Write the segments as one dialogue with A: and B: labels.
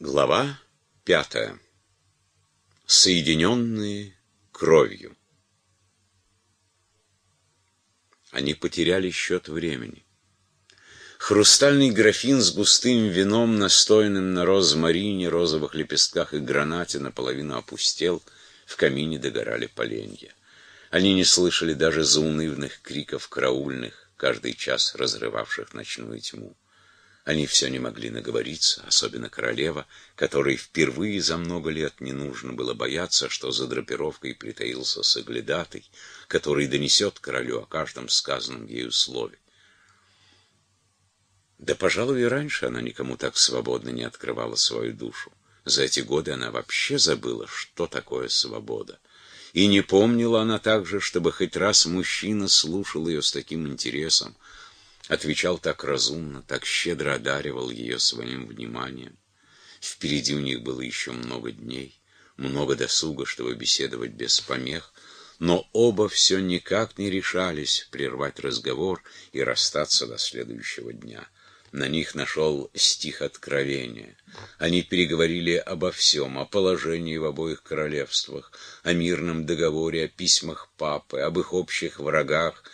A: Глава пятая. Соединенные кровью. Они потеряли счет времени. Хрустальный графин с густым вином, настоянным на розмарине, розовых лепестках и гранате, наполовину опустел, в камине догорали поленья. Они не слышали даже заунывных криков караульных, каждый час разрывавших ночную тьму. Они все не могли наговориться, особенно королева, которой впервые за много лет не нужно было бояться, что за драпировкой притаился соглядатый, который донесет королю о каждом сказанном ею слове. Да, пожалуй, и раньше она никому так свободно не открывала свою душу. За эти годы она вообще забыла, что такое свобода. И не помнила она также, чтобы хоть раз мужчина слушал ее с таким интересом, отвечал так разумно, так щедро одаривал ее своим вниманием. Впереди у них было еще много дней, много досуга, чтобы беседовать без помех, но оба все никак не решались прервать разговор и расстаться до следующего дня. На них нашел стих откровения. Они переговорили обо всем, о положении в обоих королевствах, о мирном договоре, о письмах папы, об их общих врагах,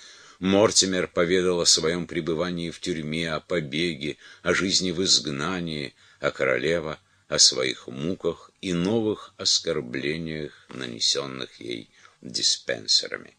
A: Мортимер поведал о своем пребывании в тюрьме, о побеге, о жизни в изгнании, а королева о своих муках и новых оскорблениях, нанесенных ей диспенсерами.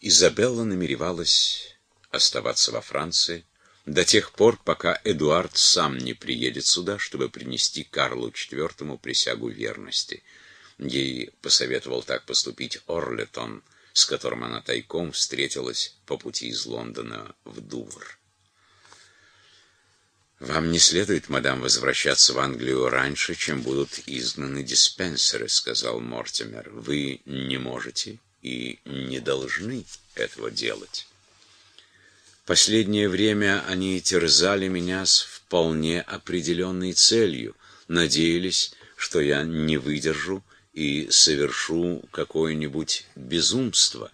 A: Изабелла намеревалась оставаться во Франции до тех пор, пока Эдуард сам не приедет сюда, чтобы принести Карлу IV присягу верности – Ей посоветовал так поступить Орлетон, с которым она тайком встретилась по пути из Лондона в Дувр. «Вам не следует, мадам, возвращаться в Англию раньше, чем будут изгнаны диспенсеры», — сказал Мортимер. «Вы не можете и не должны этого делать». Последнее время они терзали меня с вполне определенной целью, надеялись, что я не выдержу и совершу какое-нибудь безумство.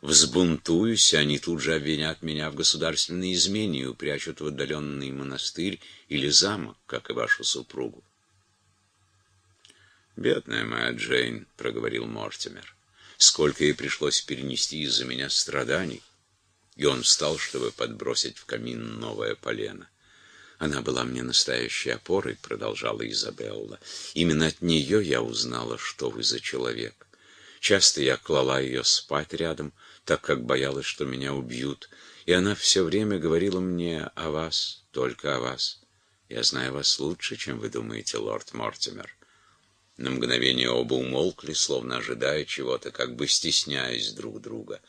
A: Взбунтуюсь, они тут же обвинят меня в государственной измене и упрячут в отдаленный монастырь или замок, как и вашу супругу. «Бедная моя Джейн», — проговорил Мортимер, — «сколько ей пришлось перенести из-за меня страданий». И он встал, чтобы подбросить в камин новое полено. Она была мне настоящей опорой, продолжала Изабелла. Именно от нее я узнала, что вы за человек. Часто я клала ее спать рядом, так как боялась, что меня убьют, и она все время говорила мне о вас, только о вас. Я знаю вас лучше, чем вы думаете, лорд Мортимер. На мгновение оба умолкли, словно ожидая чего-то, как бы стесняясь друг друга.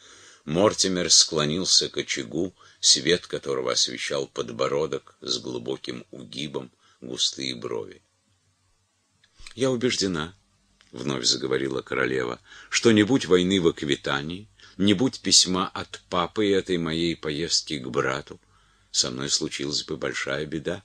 A: Мортимер склонился к очагу, свет которого освещал подбородок с глубоким угибом, густые брови. «Я убеждена», — вновь заговорила королева, — «что не будь войны в Аквитании, не будь письма от папы и этой моей поездки к брату, со мной случилась бы большая беда».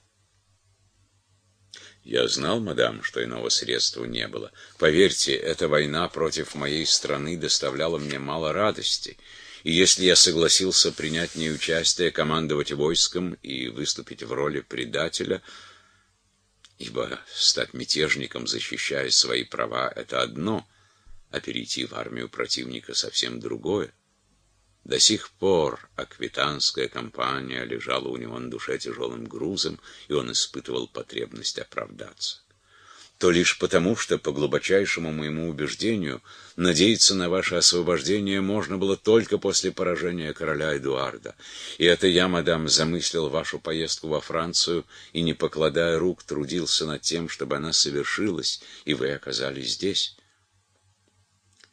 A: Я знал, мадам, что иного средства не было. Поверьте, эта война против моей страны доставляла мне мало радости и если я согласился принять в участие, командовать войском и выступить в роли предателя, ибо стать мятежником, защищая свои права, это одно, а перейти в армию противника совсем другое. До сих пор аквитанская кампания лежала у него на душе тяжелым грузом, и он испытывал потребность оправдаться то лишь потому, что, по глубочайшему моему убеждению, надеяться на ваше освобождение можно было только после поражения короля Эдуарда. И это я, мадам, замыслил вашу поездку во Францию и, не покладая рук, трудился над тем, чтобы она совершилась, и вы оказались здесь.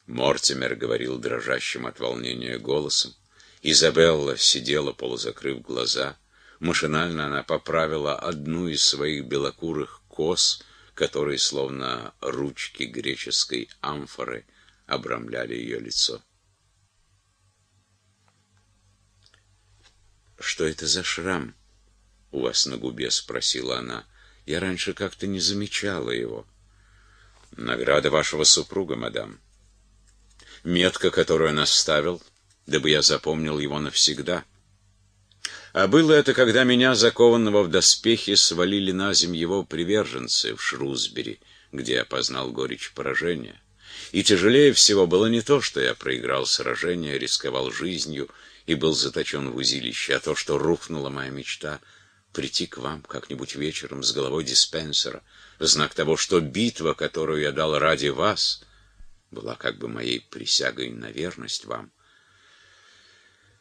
A: Мортимер говорил дрожащим от волнения голосом. Изабелла сидела, полузакрыв глаза. Машинально она поправила одну из своих белокурых кос — которые, словно ручки греческой амфоры, обрамляли ее лицо. «Что это за шрам у вас на губе?» — спросила она. «Я раньше как-то не замечала его». «Награда вашего супруга, мадам. Метка, которую он оставил, дабы я запомнил его навсегда». А было это, когда меня, закованного в доспехи, свалили на земь его приверженцы в Шрусбери, где я познал горечь поражения. И тяжелее всего было не то, что я проиграл сражение, рисковал жизнью и был заточен в узилище, а то, что рухнула моя мечта прийти к вам как-нибудь вечером с головой диспенсера, в знак того, что битва, которую я дал ради вас, была как бы моей присягой на верность вам.